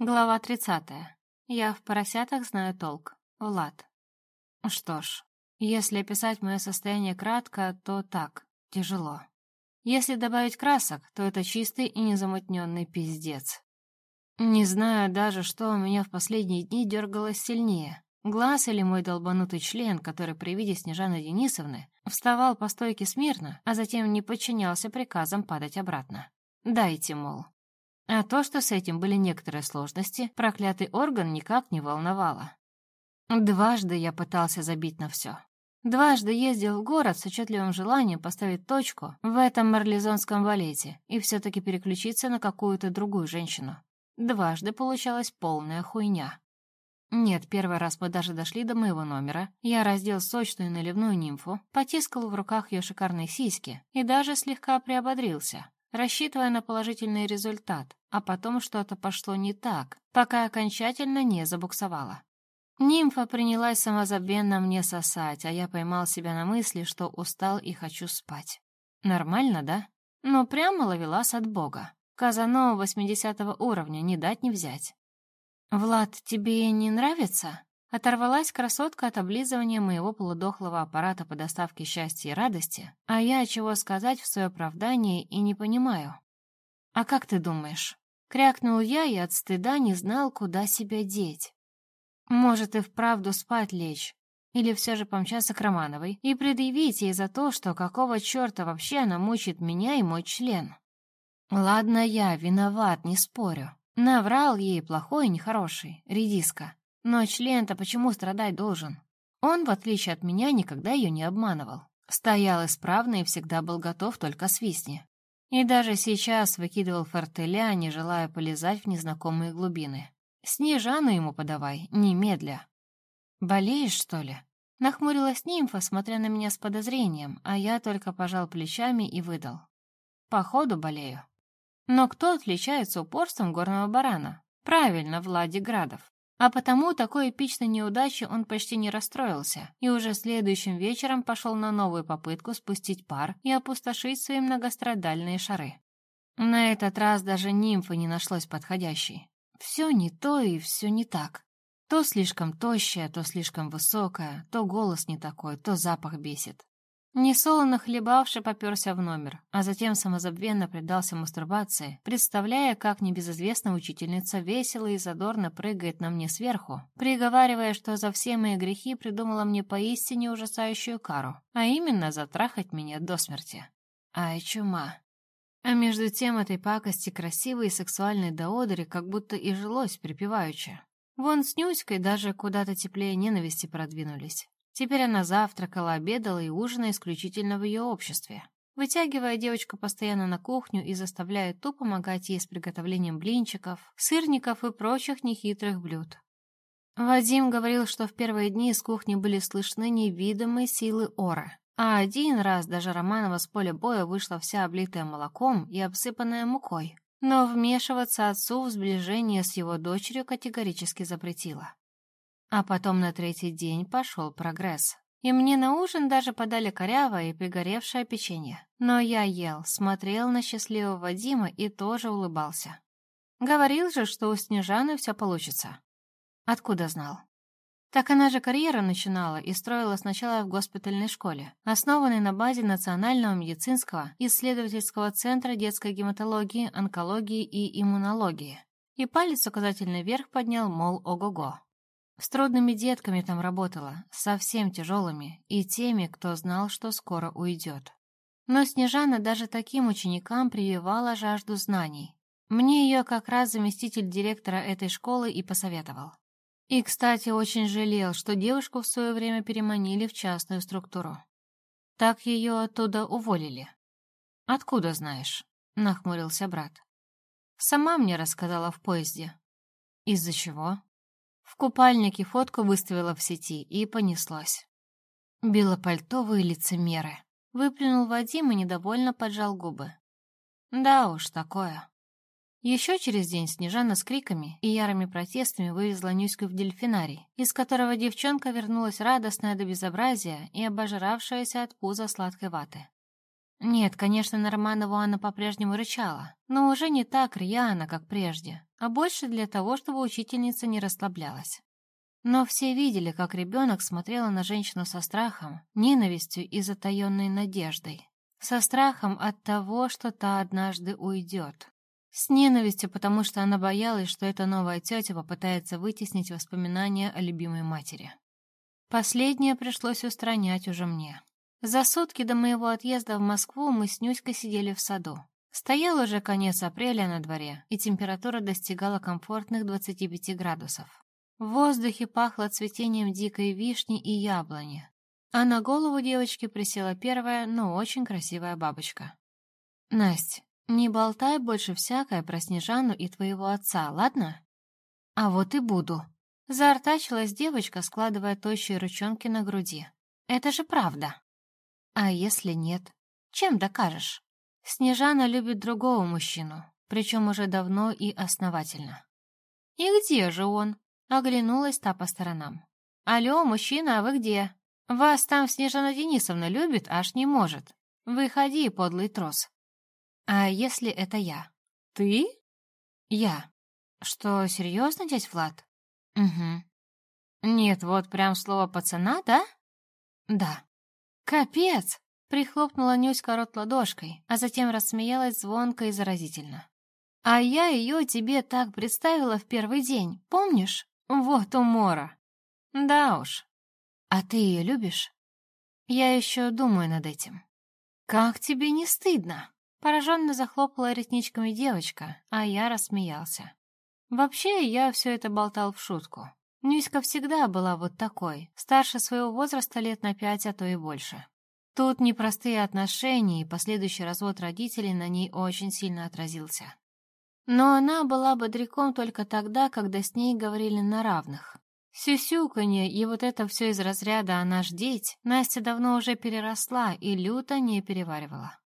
Глава 30. Я в поросятах знаю толк. Влад. Что ж, если описать мое состояние кратко, то так, тяжело. Если добавить красок, то это чистый и незамутненный пиздец. Не знаю даже, что у меня в последние дни дергалось сильнее. Глаз или мой долбанутый член, который при виде Снежаны Денисовны вставал по стойке смирно, а затем не подчинялся приказам падать обратно. Дайте, мол. А то, что с этим были некоторые сложности, проклятый орган никак не волновало. Дважды я пытался забить на все. Дважды ездил в город с отчетливым желанием поставить точку в этом марлезонском балете и все-таки переключиться на какую-то другую женщину. Дважды получалась полная хуйня. Нет, первый раз мы даже дошли до моего номера. Я раздел сочную наливную нимфу, потискал в руках ее шикарные сиськи и даже слегка приободрился рассчитывая на положительный результат, а потом что-то пошло не так, пока окончательно не забуксовало. Нимфа принялась самозабвенно мне сосать, а я поймал себя на мысли, что устал и хочу спать. Нормально, да? Но прямо ловелас от бога. Казанова 80 уровня, не дать не взять. «Влад, тебе не нравится?» Оторвалась красотка от облизывания моего полудохлого аппарата по доставке счастья и радости, а я чего сказать в свое оправдание и не понимаю. «А как ты думаешь?» Крякнул я и от стыда не знал, куда себя деть. Может, и вправду спать лечь, или все же помчаться к Романовой и предъявить ей за то, что какого черта вообще она мучит меня и мой член. Ладно, я виноват, не спорю. Наврал ей плохой и нехороший, редиска. Но член-то почему страдать должен? Он, в отличие от меня, никогда ее не обманывал. Стоял исправно и всегда был готов только свистни. И даже сейчас выкидывал фортеля, не желая полезать в незнакомые глубины. Снежану ему подавай, немедля. «Болеешь, что ли?» Нахмурилась нимфа, смотря на меня с подозрением, а я только пожал плечами и выдал. «Походу болею». Но кто отличается упорством горного барана? Правильно, Влади Градов. А потому такой эпичной неудачи он почти не расстроился и уже следующим вечером пошел на новую попытку спустить пар и опустошить свои многострадальные шары. На этот раз даже нимфы не нашлось подходящей. Все не то и все не так. То слишком тощая, то слишком высокая, то голос не такой, то запах бесит. Несолоно хлебавший поперся в номер, а затем самозабвенно предался мастурбации, представляя, как небезызвестная учительница весело и задорно прыгает на мне сверху, приговаривая, что за все мои грехи придумала мне поистине ужасающую кару, а именно затрахать меня до смерти. Ай, чума. А между тем этой пакости красивой и сексуальной до одери как будто и жилось припеваючи. Вон с Нюськой даже куда-то теплее ненависти продвинулись. Теперь она завтракала, обедала и ужинала исключительно в ее обществе, вытягивая девочку постоянно на кухню и заставляя ту помогать ей с приготовлением блинчиков, сырников и прочих нехитрых блюд. Вадим говорил, что в первые дни из кухни были слышны невидимые силы ора, а один раз даже Романова с поля боя вышла вся облитая молоком и обсыпанная мукой, но вмешиваться отцу в сближение с его дочерью категорически запретила. А потом на третий день пошел прогресс. И мне на ужин даже подали корявое и пригоревшее печенье. Но я ел, смотрел на счастливого Вадима и тоже улыбался. Говорил же, что у Снежаны все получится. Откуда знал? Так она же карьеру начинала и строила сначала в госпитальной школе, основанной на базе Национального медицинского исследовательского центра детской гематологии, онкологии и иммунологии. И палец указательный вверх поднял, мол, ого-го. С трудными детками там работала, совсем тяжелыми, и теми, кто знал, что скоро уйдет. Но Снежана даже таким ученикам прививала жажду знаний. Мне ее как раз заместитель директора этой школы и посоветовал. И, кстати, очень жалел, что девушку в свое время переманили в частную структуру. Так ее оттуда уволили. «Откуда знаешь?» — нахмурился брат. «Сама мне рассказала в поезде». «Из-за чего?» В купальнике фотку выставила в сети и понеслась. Белопальтовые лицемеры. Выплюнул Вадим и недовольно поджал губы. Да уж, такое. Еще через день Снежана с криками и ярыми протестами вывезла Нюську в дельфинарий, из которого девчонка вернулась радостная до безобразия и обожравшаяся от пуза сладкой ваты. Нет, конечно, на Романову она по-прежнему рычала, но уже не так рьяно, как прежде. А больше для того, чтобы учительница не расслаблялась. Но все видели, как ребенок смотрела на женщину со страхом, ненавистью и затаенной надеждой. Со страхом от того, что та однажды уйдет. С ненавистью, потому что она боялась, что эта новая тетя попытается вытеснить воспоминания о любимой матери. Последнее пришлось устранять уже мне. За сутки до моего отъезда в Москву мы с Нюськой сидели в саду. Стоял уже конец апреля на дворе, и температура достигала комфортных 25 градусов. В воздухе пахло цветением дикой вишни и яблони. А на голову девочки присела первая, но очень красивая бабочка. «Насть, не болтай больше всякое про Снежану и твоего отца, ладно?» «А вот и буду», — заортачилась девочка, складывая тощие ручонки на груди. «Это же правда». А если нет? Чем докажешь? Снежана любит другого мужчину, причем уже давно и основательно. «И где же он?» — оглянулась та по сторонам. «Алло, мужчина, а вы где? Вас там Снежана Денисовна любит, аж не может. Выходи, подлый трос». «А если это я?» «Ты?» «Я». «Что, серьезно, дядь Влад?» «Угу». «Нет, вот прям слово пацана, да?» «Да». «Капец!» — прихлопнула Нюська рот ладошкой, а затем рассмеялась звонко и заразительно. «А я ее тебе так представила в первый день, помнишь? Вот умора!» «Да уж. А ты ее любишь?» «Я еще думаю над этим». «Как тебе не стыдно?» Пораженно захлопала ресничками девочка, а я рассмеялся. Вообще, я все это болтал в шутку. Нюська всегда была вот такой, старше своего возраста лет на пять, а то и больше. Тут непростые отношения и последующий развод родителей на ней очень сильно отразился. Но она была бодряком только тогда, когда с ней говорили на равных. Сюсюканье и вот это все из разряда «она ж деть» Настя давно уже переросла и люто не переваривала.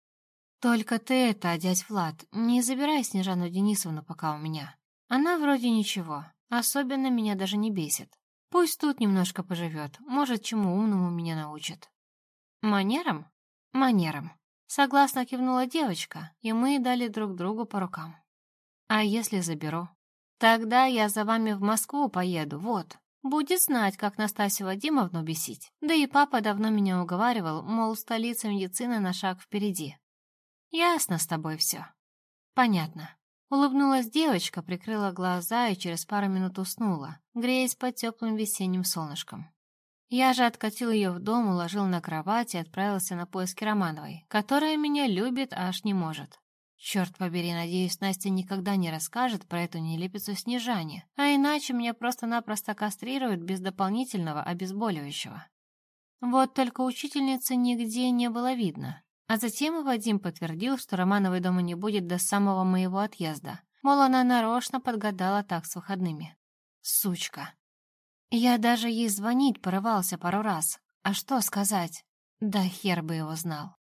«Только ты это, дядь Влад, не забирай Снежану Денисовну пока у меня. Она вроде ничего, Особенно меня даже не бесит. Пусть тут немножко поживет, может, чему умному меня научит. Манерам? Манерам. Согласно кивнула девочка, и мы дали друг другу по рукам. А если заберу? Тогда я за вами в Москву поеду, вот. Будет знать, как Настасью Вадимовну бесить. Да и папа давно меня уговаривал, мол, столица медицины на шаг впереди. Ясно с тобой все. Понятно. Улыбнулась девочка, прикрыла глаза и через пару минут уснула, греясь под теплым весенним солнышком. Я же откатил ее в дом, уложил на кровать и отправился на поиски Романовой, которая меня любит аж не может. Черт побери, надеюсь, Настя никогда не расскажет про эту нелепицу Снежане, а иначе меня просто-напросто кастрируют без дополнительного обезболивающего. Вот только учительницы нигде не было видно, а затем и Вадим подтвердил, что Романовой дома не будет до самого моего отъезда. Мол, она нарочно подгадала так с выходными. Сучка. Я даже ей звонить порывался пару раз. А что сказать? Да хер бы его знал.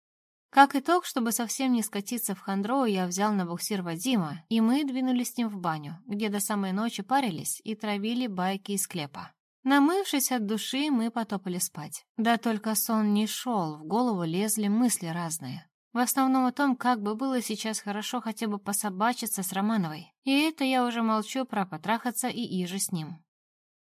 Как итог, чтобы совсем не скатиться в хандру, я взял на буксир Вадима, и мы двинулись с ним в баню, где до самой ночи парились и травили байки из склепа. Намывшись от души, мы потопали спать. Да только сон не шел, в голову лезли мысли разные. В основном о том, как бы было сейчас хорошо хотя бы пособачиться с Романовой. И это я уже молчу про потрахаться и иже с ним.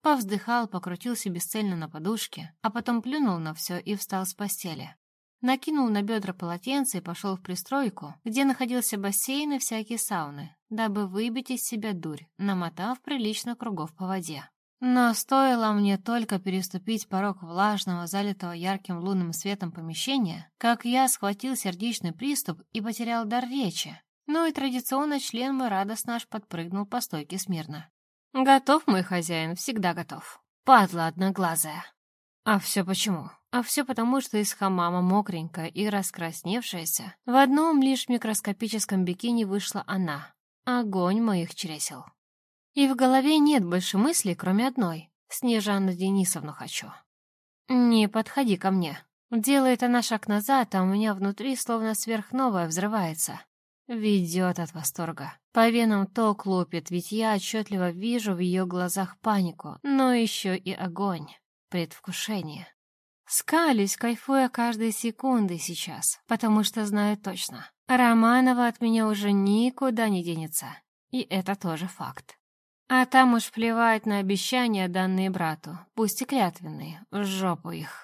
Повздыхал, покрутился бесцельно на подушке, а потом плюнул на все и встал с постели. Накинул на бедра полотенце и пошел в пристройку, где находился бассейн и всякие сауны, дабы выбить из себя дурь, намотав прилично кругов по воде. Но стоило мне только переступить порог влажного, залитого ярким лунным светом помещения, как я схватил сердечный приступ и потерял дар речи. Ну и традиционно член мой радостно аж подпрыгнул по стойке смирно. «Готов, мой хозяин, всегда готов. Падла одноглазая». А все почему? А все потому, что из хамама мокренькая и раскрасневшаяся, в одном лишь микроскопическом бикини вышла она. Огонь моих чресел. И в голове нет больше мыслей, кроме одной. Снежану Денисовну хочу. Не подходи ко мне. Делает она шаг назад, а у меня внутри словно сверхновая взрывается. Ведет от восторга. По венам ток лупит, ведь я отчетливо вижу в ее глазах панику, но еще и огонь, предвкушение. Скались, кайфуя каждой секунды сейчас, потому что знаю точно. Романова от меня уже никуда не денется. и это тоже факт. А там уж плевать на обещания, данные брату, пусть и клятвенные, в жопу их.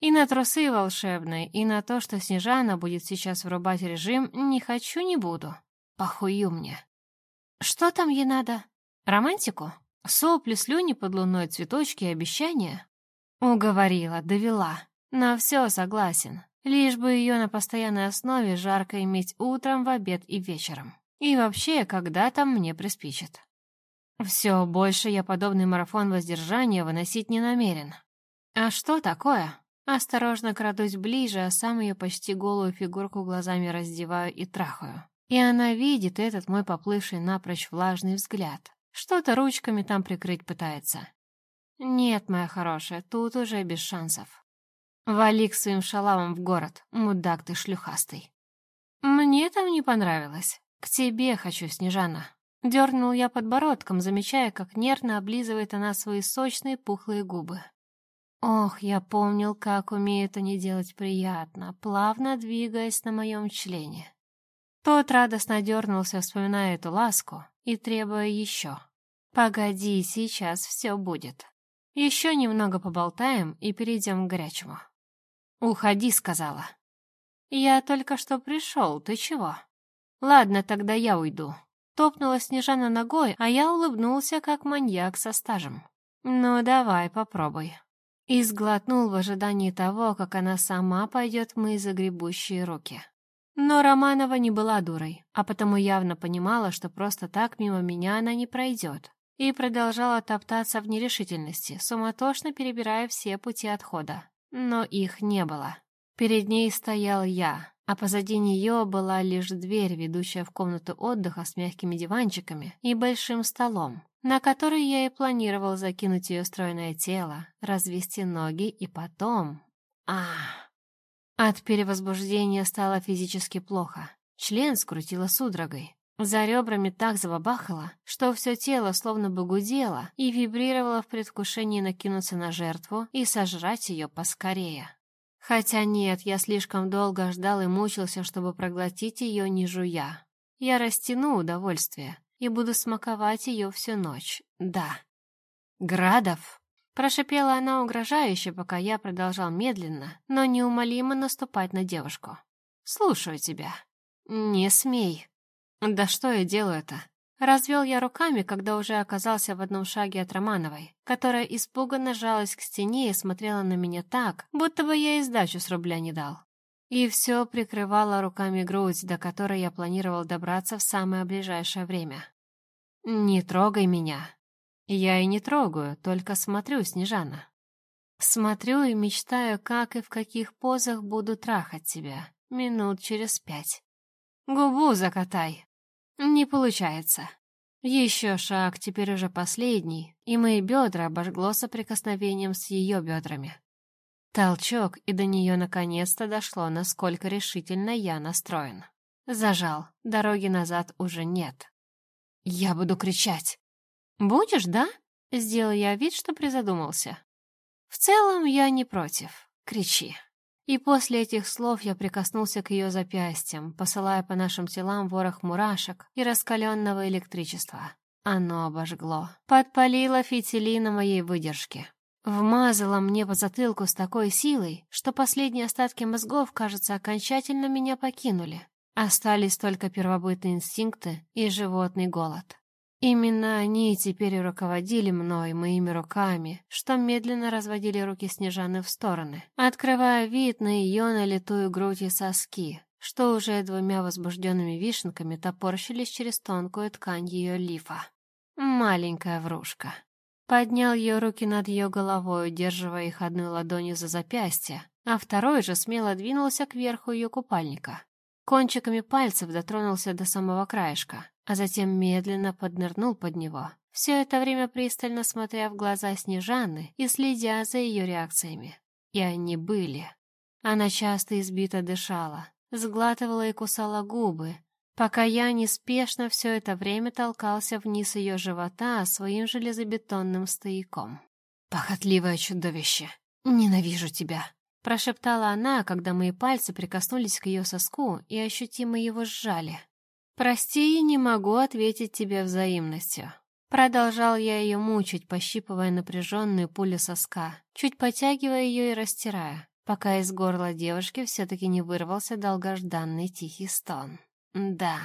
И на трусы волшебные, и на то, что Снежана будет сейчас врубать режим, не хочу, не буду. Похую мне. Что там ей надо? Романтику? Сопли, слюни под луной, цветочки и обещания? Уговорила, довела. На все согласен. Лишь бы ее на постоянной основе жарко иметь утром, в обед и вечером. И вообще, когда там мне приспичит. Все, больше я подобный марафон воздержания выносить не намерен. А что такое? Осторожно крадусь ближе, а сам ее почти голую фигурку глазами раздеваю и трахаю. И она видит этот мой поплывший напрочь влажный взгляд. Что-то ручками там прикрыть пытается. Нет, моя хорошая, тут уже без шансов. Вали к своим шалавам в город, мудак ты шлюхастый. Мне там не понравилось. К тебе хочу, Снежана. Дернул я подбородком, замечая, как нервно облизывает она свои сочные пухлые губы. Ох, я помнил, как умеет они делать приятно, плавно двигаясь на моем члене. Тот радостно дернулся, вспоминая эту ласку и требуя еще. «Погоди, сейчас все будет. Еще немного поболтаем и перейдем к горячему». «Уходи», — сказала. «Я только что пришел, ты чего?» «Ладно, тогда я уйду». Топнула Снежана ногой, а я улыбнулся, как маньяк со стажем. «Ну, давай, попробуй». И сглотнул в ожидании того, как она сама пойдет в мои загребущие руки. Но Романова не была дурой, а потому явно понимала, что просто так мимо меня она не пройдет, и продолжала топтаться в нерешительности, суматошно перебирая все пути отхода. Но их не было. Перед ней стоял я, а позади нее была лишь дверь, ведущая в комнату отдыха с мягкими диванчиками и большим столом, на который я и планировал закинуть ее стройное тело, развести ноги и потом... а От перевозбуждения стало физически плохо. Член скрутило судорогой. За ребрами так забабахало, что все тело словно бы гудело и вибрировало в предвкушении накинуться на жертву и сожрать ее поскорее. Хотя нет, я слишком долго ждал и мучился, чтобы проглотить ее, не жуя. Я растяну удовольствие и буду смаковать ее всю ночь. Да. «Градов!» — прошипела она угрожающе, пока я продолжал медленно, но неумолимо наступать на девушку. «Слушаю тебя». «Не смей». «Да что я делаю-то? Развел я руками, когда уже оказался в одном шаге от Романовой, которая испуганно жалась к стене и смотрела на меня так, будто бы я и сдачу с рубля не дал. И все прикрывала руками грудь, до которой я планировал добраться в самое ближайшее время. «Не трогай меня». Я и не трогаю, только смотрю, Снежана. Смотрю и мечтаю, как и в каких позах буду трахать тебя. Минут через пять. Губу закатай. Не получается. Еще шаг, теперь уже последний, и мои бедра обожгло соприкосновением с ее бедрами. Толчок, и до нее наконец-то дошло, насколько решительно я настроен. Зажал, дороги назад уже нет. Я буду кричать. «Будешь, да?» — сделал я вид, что призадумался. «В целом я не против. Кричи». И после этих слов я прикоснулся к ее запястьям, посылая по нашим телам ворох мурашек и раскаленного электричества. Оно обожгло. Подпалило фитили на моей выдержке. Вмазало мне по затылку с такой силой, что последние остатки мозгов, кажется, окончательно меня покинули. Остались только первобытные инстинкты и животный голод. Именно они теперь руководили мной, моими руками, что медленно разводили руки Снежаны в стороны, открывая вид на ее налитую грудь и соски, что уже двумя возбужденными вишенками топорщились через тонкую ткань ее лифа. Маленькая врушка. Поднял ее руки над ее головой, удерживая их одной ладонью за запястье, а второй же смело двинулся кверху ее купальника. Кончиками пальцев дотронулся до самого краешка, а затем медленно поднырнул под него, все это время пристально смотря в глаза Снежаны и следя за ее реакциями. И они были. Она часто избито дышала, сглатывала и кусала губы, пока я неспешно все это время толкался вниз ее живота своим железобетонным стояком. «Похотливое чудовище! Ненавижу тебя!» Прошептала она, когда мои пальцы прикоснулись к ее соску и ощутимо его сжали. «Прости, не могу ответить тебе взаимностью». Продолжал я ее мучить, пощипывая напряженную пулю соска, чуть потягивая ее и растирая, пока из горла девушки все-таки не вырвался долгожданный тихий стон. «Да».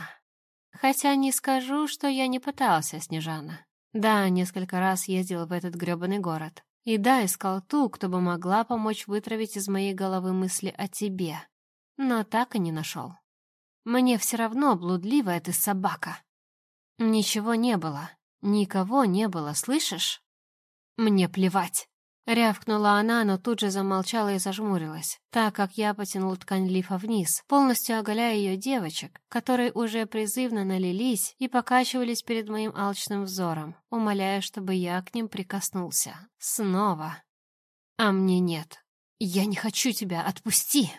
Хотя не скажу, что я не пытался, Снежана. Да, несколько раз ездил в этот грёбаный город. И да, искал ту, кто бы могла помочь вытравить из моей головы мысли о тебе. Но так и не нашел. Мне все равно, блудливая ты собака. Ничего не было. Никого не было, слышишь? Мне плевать. Рявкнула она, но тут же замолчала и зажмурилась, так как я потянул ткань лифа вниз, полностью оголяя ее девочек, которые уже призывно налились и покачивались перед моим алчным взором, умоляя, чтобы я к ним прикоснулся. Снова. А мне нет. Я не хочу тебя, отпусти!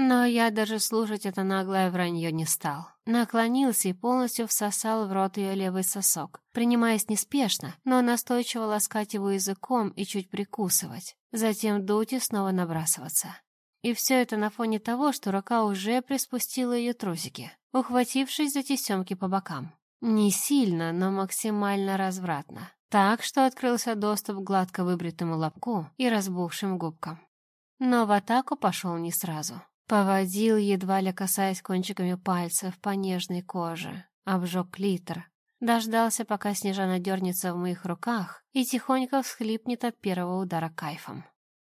Но я даже слушать это наглое вранье не стал. Наклонился и полностью всосал в рот ее левый сосок, принимаясь неспешно, но настойчиво ласкать его языком и чуть прикусывать. Затем дуть и снова набрасываться. И все это на фоне того, что рука уже приспустила ее трусики, ухватившись за тесемки по бокам. Не сильно, но максимально развратно. Так что открылся доступ к гладко выбритому лобку и разбухшим губкам. Но в атаку пошел не сразу. Поводил, едва ли касаясь кончиками пальцев по нежной коже. Обжег клитор. Дождался, пока Снежана дернется в моих руках и тихонько всхлипнет от первого удара кайфом.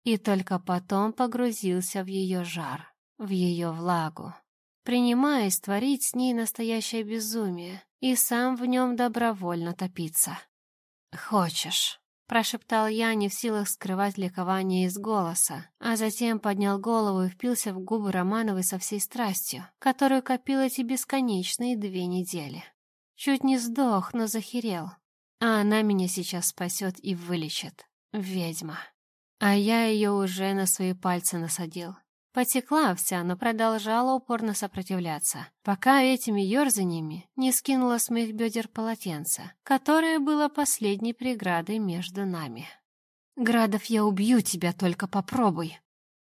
И только потом погрузился в ее жар, в ее влагу, принимаясь творить с ней настоящее безумие и сам в нем добровольно топиться. «Хочешь?» Прошептал я, не в силах скрывать ликование из голоса, а затем поднял голову и впился в губы Романовой со всей страстью, которую копил эти бесконечные две недели. Чуть не сдох, но захерел. А она меня сейчас спасет и вылечит. Ведьма. А я ее уже на свои пальцы насадил. Потекла вся, но продолжала упорно сопротивляться, пока этими ерзаниями не скинула с моих бедер полотенце, которое было последней преградой между нами. «Градов, я убью тебя, только попробуй!»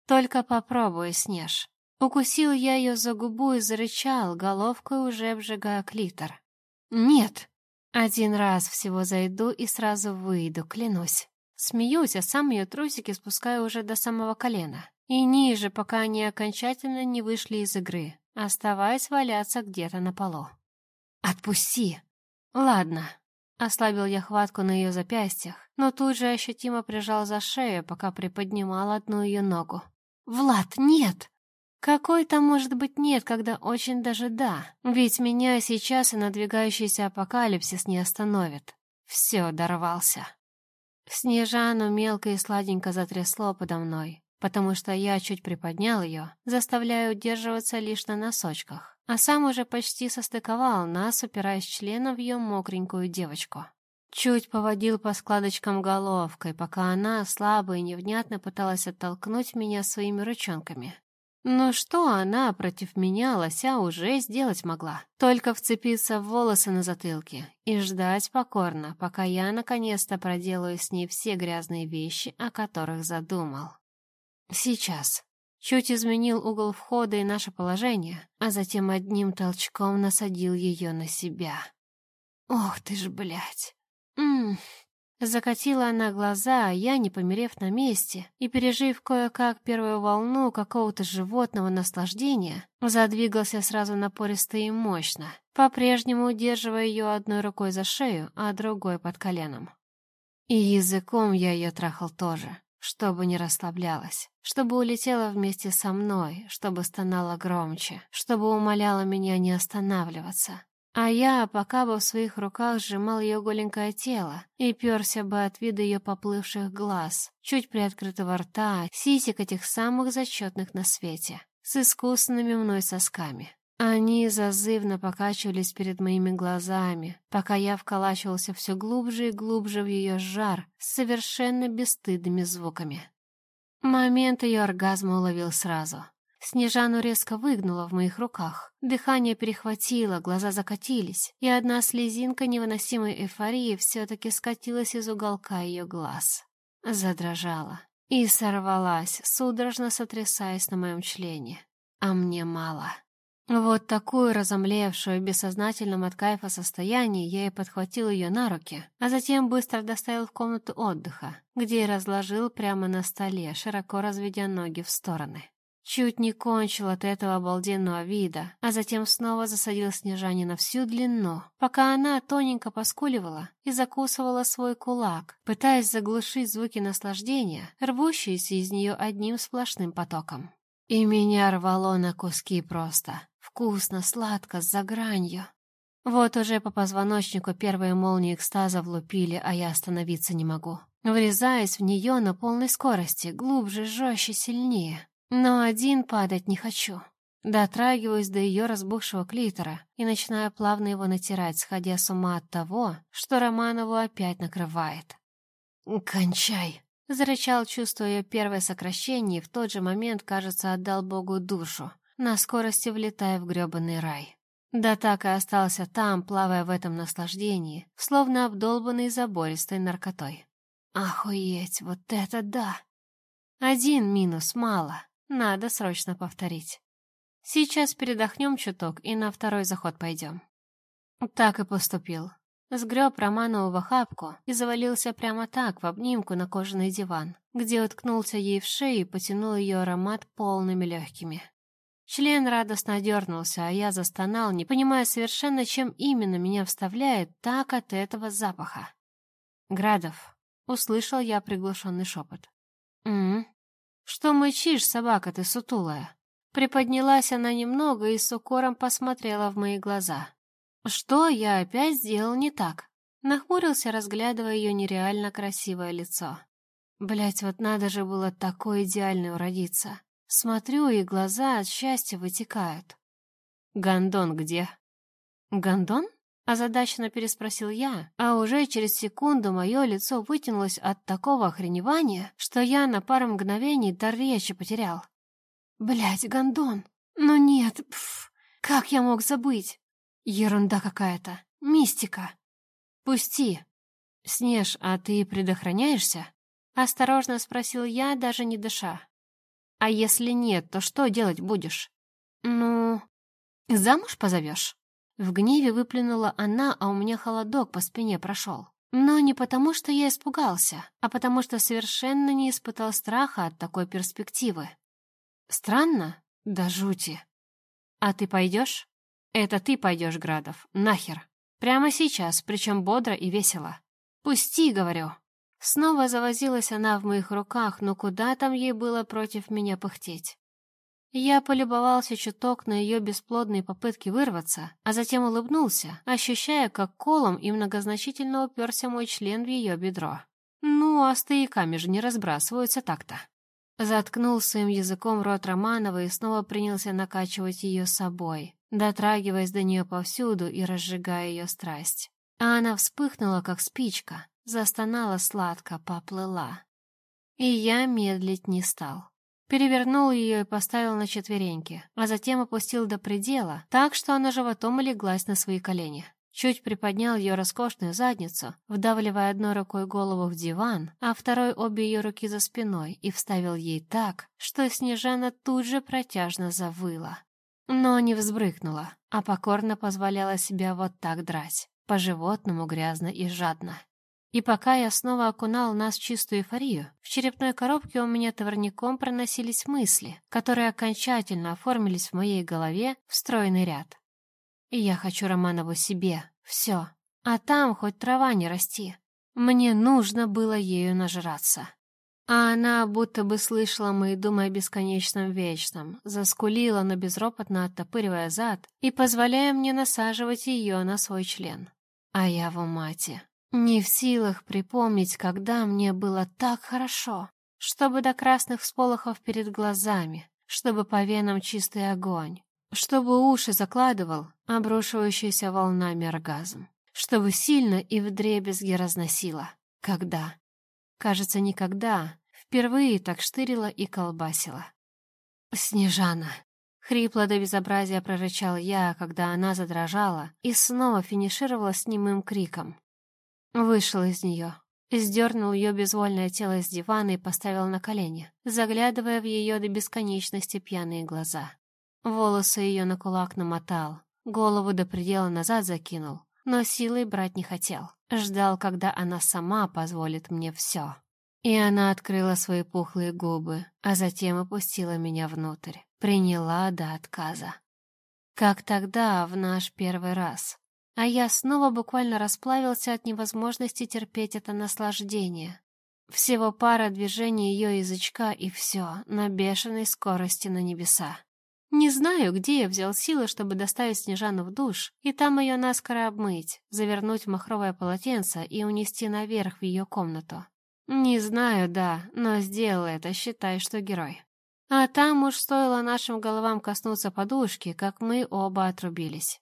«Только попробуй, Снеж!» Укусил я ее за губу и зарычал, головкой уже обжигая клитор. «Нет!» Один раз всего зайду и сразу выйду, клянусь. Смеюсь, а сам ее трусики спускаю уже до самого колена и ниже, пока они окончательно не вышли из игры, оставаясь валяться где-то на полу. «Отпусти!» «Ладно», — ослабил я хватку на ее запястьях, но тут же ощутимо прижал за шею, пока приподнимал одну ее ногу. «Влад, нет!» Какой там может быть нет, когда очень даже да? Ведь меня сейчас и надвигающийся апокалипсис не остановит. Все, дорвался. Снежану мелко и сладенько затрясло подо мной, потому что я чуть приподнял ее, заставляя удерживаться лишь на носочках, а сам уже почти состыковал нас, упираясь членом в ее мокренькую девочку. Чуть поводил по складочкам головкой, пока она слабо и невнятно пыталась оттолкнуть меня своими ручонками. Ну что она против меня, лося, уже сделать могла? Только вцепиться в волосы на затылке и ждать покорно, пока я наконец-то проделаю с ней все грязные вещи, о которых задумал. Сейчас. Чуть изменил угол входа и наше положение, а затем одним толчком насадил ее на себя. Ох ты ж, блядь. Ммм. Закатила она глаза, а я, не померев на месте и пережив кое-как первую волну какого-то животного наслаждения, задвигался сразу напористо и мощно, по-прежнему удерживая ее одной рукой за шею, а другой под коленом. И языком я ее трахал тоже, чтобы не расслаблялась, чтобы улетела вместе со мной, чтобы стонала громче, чтобы умоляла меня не останавливаться. А я, пока бы в своих руках сжимал ее голенькое тело и перся бы от вида ее поплывших глаз, чуть приоткрытого рта, сисек этих самых зачетных на свете, с искусными мной сосками. Они зазывно покачивались перед моими глазами, пока я вколачивался все глубже и глубже в ее жар с совершенно бесстыдными звуками. Момент ее оргазма уловил сразу. Снежану резко выгнула в моих руках. Дыхание перехватило, глаза закатились, и одна слезинка невыносимой эйфории все-таки скатилась из уголка ее глаз. Задрожала и сорвалась, судорожно сотрясаясь на моем члене. А мне мало. Вот такую разомлевшую в бессознательном от кайфа состоянии я и подхватил ее на руки, а затем быстро доставил в комнату отдыха, где и разложил прямо на столе, широко разведя ноги в стороны. Чуть не кончил от этого обалденного вида, а затем снова засадил Снежане на всю длину, пока она тоненько поскуливала и закусывала свой кулак, пытаясь заглушить звуки наслаждения, рвущиеся из нее одним сплошным потоком. И меня рвало на куски просто. Вкусно, сладко, с гранью. Вот уже по позвоночнику первые молнии экстаза влупили, а я остановиться не могу. Врезаясь в нее на полной скорости, глубже, жестче, сильнее. Но один падать не хочу. Дотрагиваюсь до ее разбухшего клитора и начинаю плавно его натирать, сходя с ума от того, что Романову опять накрывает. «Кончай!» — зарычал, чувствуя ее первое сокращение, и в тот же момент, кажется, отдал Богу душу, на скорости влетая в грёбаный рай. Да так и остался там, плавая в этом наслаждении, словно обдолбанный забористой наркотой. Охуеть, вот это да! Один минус мало. Надо срочно повторить. Сейчас передохнем чуток и на второй заход пойдем. Так и поступил. Сгреб Романову в охапку и завалился прямо так, в обнимку на кожаный диван, где уткнулся ей в шею и потянул ее аромат полными легкими. Член радостно дернулся, а я застонал, не понимая совершенно, чем именно меня вставляет так от этого запаха. «Градов», — услышал я приглушенный шепот. «М-м, «Что мычишь, собака ты сутулая?» Приподнялась она немного и с укором посмотрела в мои глаза. «Что я опять сделал не так?» Нахмурился, разглядывая ее нереально красивое лицо. Блять, вот надо же было такой идеальной уродиться. Смотрю, и глаза от счастья вытекают. «Гондон где?» «Гондон?» Озадаченно переспросил я, а уже через секунду мое лицо вытянулось от такого охреневания, что я на пару мгновений дар речи потерял. Блять, гондон! Ну нет, пф, как я мог забыть? Ерунда какая-то, мистика. Пусти. Снеж, а ты предохраняешься? Осторожно спросил я, даже не дыша. А если нет, то что делать будешь? Ну, замуж позовешь? В гневе выплюнула она, а у меня холодок по спине прошел. Но не потому, что я испугался, а потому что совершенно не испытал страха от такой перспективы. Странно? Да жути. А ты пойдешь? Это ты пойдешь, Градов. Нахер. Прямо сейчас, причем бодро и весело. Пусти, говорю. Снова завозилась она в моих руках, но куда там ей было против меня пыхтеть? Я полюбовался чуток на ее бесплодные попытки вырваться, а затем улыбнулся, ощущая, как колом и многозначительно уперся мой член в ее бедро. Ну, а стояками же не разбрасываются так-то. Заткнул своим языком рот Романова и снова принялся накачивать ее собой, дотрагиваясь до нее повсюду и разжигая ее страсть. А она вспыхнула, как спичка, застонала сладко, поплыла. И я медлить не стал. Перевернул ее и поставил на четвереньки, а затем опустил до предела, так что она животом леглась на свои колени. Чуть приподнял ее роскошную задницу, вдавливая одной рукой голову в диван, а второй обе ее руки за спиной и вставил ей так, что Снежана тут же протяжно завыла. Но не взбрыкнула, а покорно позволяла себя вот так драть, по-животному грязно и жадно. И пока я снова окунал нас в чистую эйфорию, в черепной коробке у меня товарником проносились мысли, которые окончательно оформились в моей голове в стройный ряд. И я хочу Романову себе, все. А там хоть трава не расти. Мне нужно было ею нажраться. А она будто бы слышала мои думы о бесконечном вечном, заскулила, но безропотно оттопыривая зад и позволяя мне насаживать ее на свой член. А я в умате. Не в силах припомнить, когда мне было так хорошо, чтобы до красных всполохов перед глазами, чтобы по венам чистый огонь, чтобы уши закладывал обрушивающийся волнами оргазм, чтобы сильно и вдребезги разносило. Когда? Кажется, никогда. Впервые так штырила и колбасила. «Снежана!» Хрипло до безобразия прорычал я, когда она задрожала и снова финишировала с немым криком. Вышел из нее. Сдернул ее безвольное тело с дивана и поставил на колени, заглядывая в ее до бесконечности пьяные глаза. Волосы ее на кулак намотал, голову до предела назад закинул, но силой брать не хотел. Ждал, когда она сама позволит мне все. И она открыла свои пухлые губы, а затем опустила меня внутрь, приняла до отказа. Как тогда, в наш первый раз. А я снова буквально расплавился от невозможности терпеть это наслаждение. Всего пара движений ее язычка и все, на бешеной скорости на небеса. Не знаю, где я взял силы, чтобы доставить Снежану в душ, и там ее наскоро обмыть, завернуть в махровое полотенце и унести наверх в ее комнату. Не знаю, да, но сделал это, считай, что герой. А там уж стоило нашим головам коснуться подушки, как мы оба отрубились.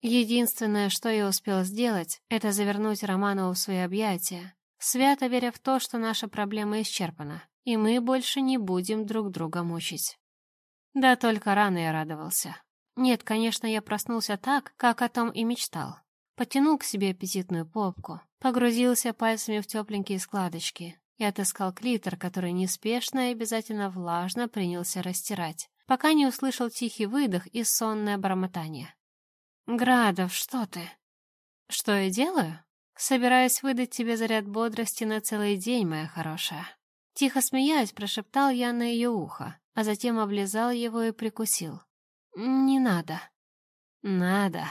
Единственное, что я успел сделать, это завернуть Романову в свои объятия, свято веря в то, что наша проблема исчерпана, и мы больше не будем друг друга мучить. Да только рано я радовался. Нет, конечно, я проснулся так, как о том и мечтал. Потянул к себе аппетитную попку, погрузился пальцами в тепленькие складочки и отыскал клитор, который неспешно и обязательно влажно принялся растирать, пока не услышал тихий выдох и сонное бормотание. «Градов, что ты?» «Что я делаю?» «Собираюсь выдать тебе заряд бодрости на целый день, моя хорошая». Тихо смеясь, прошептал я на ее ухо, а затем облизал его и прикусил. «Не надо». «Надо».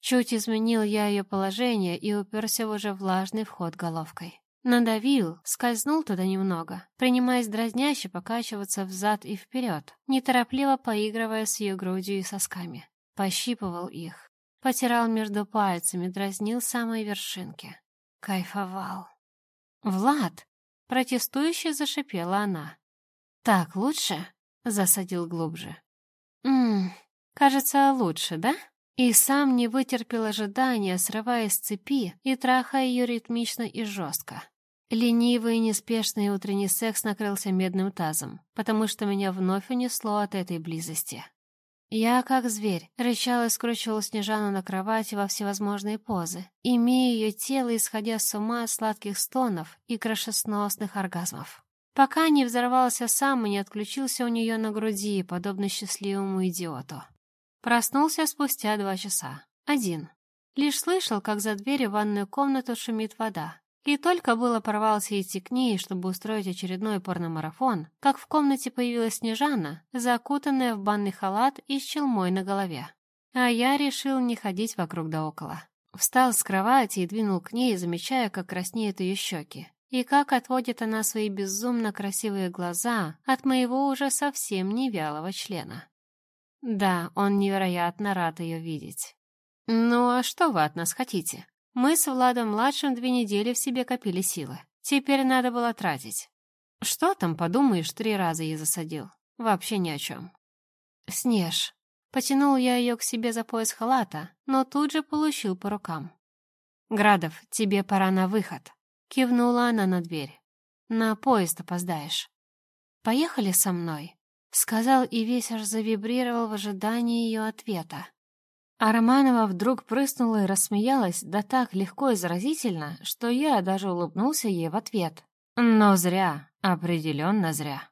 Чуть изменил я ее положение и уперся в уже влажный вход головкой. Надавил, скользнул туда немного, принимаясь дразняще покачиваться взад и вперед, неторопливо поигрывая с ее грудью и сосками. Пощипывал их, потирал между пальцами, дразнил самые вершинки. Кайфовал. «Влад!» — протестующе зашипела она. «Так лучше?» — засадил глубже. «Ммм, кажется, лучше, да?» И сам не вытерпел ожидания, срываясь с цепи и трахая ее ритмично и жестко. Ленивый и неспешный утренний секс накрылся медным тазом, потому что меня вновь унесло от этой близости. Я, как зверь, рычал и скручивал Снежану на кровати во всевозможные позы, имея ее тело, исходя с ума от сладких стонов и крашесносных оргазмов. Пока не взорвался сам и не отключился у нее на груди, подобно счастливому идиоту. Проснулся спустя два часа. Один. Лишь слышал, как за дверью в ванную комнату шумит вода. И только было порвался идти к ней, чтобы устроить очередной порномарафон, как в комнате появилась Снежана, закутанная в банный халат и с челмой на голове. А я решил не ходить вокруг да около. Встал с кровати и двинул к ней, замечая, как краснеют ее щеки, и как отводит она свои безумно красивые глаза от моего уже совсем не вялого члена. Да, он невероятно рад ее видеть. «Ну а что вы от нас хотите? Мы с Владом-младшим две недели в себе копили силы. Теперь надо было тратить. Что там, подумаешь, три раза ей засадил? Вообще ни о чем». «Снеж». Потянул я ее к себе за пояс халата, но тут же получил по рукам. «Градов, тебе пора на выход», Кивнула она на дверь. «На поезд опоздаешь». «Поехали со мной», — сказал и весь аж завибрировал в ожидании ее ответа. А Романова вдруг прыснула и рассмеялась, да так легко и заразительно, что я даже улыбнулся ей в ответ. Но зря, определенно зря.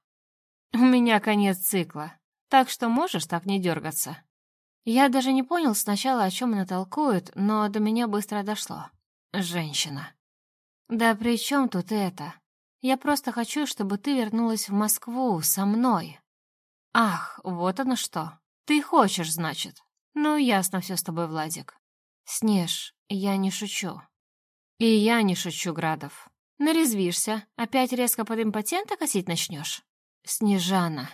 У меня конец цикла, так что можешь так не дергаться. Я даже не понял сначала, о чем она толкует, но до меня быстро дошло. Женщина. «Да при чем тут это? Я просто хочу, чтобы ты вернулась в Москву со мной». «Ах, вот оно что. Ты хочешь, значит. Ну, ясно все с тобой, Владик». «Снеж, я не шучу». «И я не шучу, Градов. Нарезвишься, опять резко под импотента косить начнешь?» «Снежана».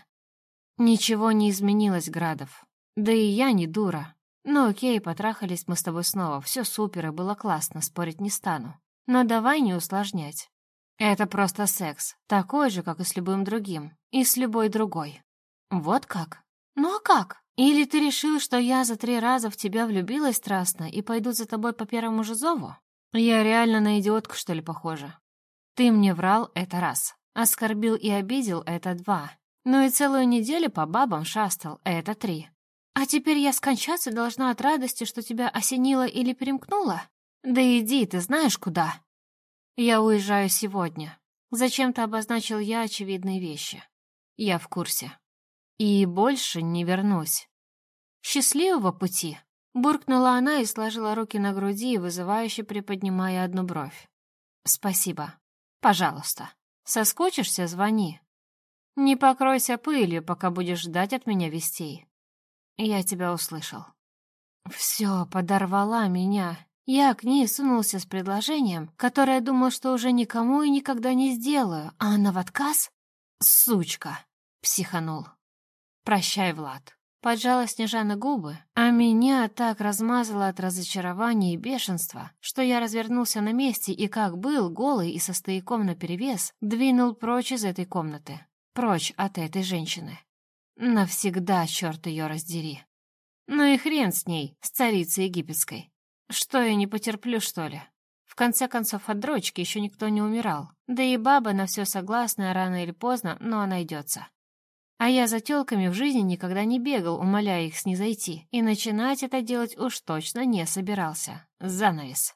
«Ничего не изменилось, Градов. Да и я не дура. Ну окей, потрахались мы с тобой снова, все супер и было классно, спорить не стану. Но давай не усложнять. Это просто секс, такой же, как и с любым другим, и с любой другой. Вот как? Ну а как? Или ты решил, что я за три раза в тебя влюбилась страстно и пойду за тобой по первому же зову? Я реально на идиотку, что ли, похожа? Ты мне врал — это раз. Оскорбил и обидел — это два. Ну и целую неделю по бабам шастал — это три. А теперь я скончаться должна от радости, что тебя осенило или перемкнуло? «Да иди, ты знаешь куда?» «Я уезжаю сегодня. Зачем-то обозначил я очевидные вещи. Я в курсе». И больше не вернусь. Счастливого пути! Буркнула она и сложила руки на груди, вызывающе приподнимая одну бровь. «Спасибо. Пожалуйста. Соскучишься — звони. Не покройся пылью, пока будешь ждать от меня вестей. Я тебя услышал». Все, подорвала меня. Я к ней сунулся с предложением, которое думал, что уже никому и никогда не сделаю, а она в отказ? Сучка! Психанул. Прощай, Влад. Поджала Снежана губы, а меня так размазало от разочарования и бешенства, что я развернулся на месте и, как был, голый и со стояком наперевес, двинул прочь из этой комнаты. Прочь от этой женщины. Навсегда, черт ее раздери. Ну и хрен с ней, с царицей египетской. Что я не потерплю, что ли? В конце концов, от дрочки еще никто не умирал. Да и баба на все согласная рано или поздно, но найдется. А я за тёлками в жизни никогда не бегал, умоляя их снизойти, и начинать это делать уж точно не собирался. Занавес.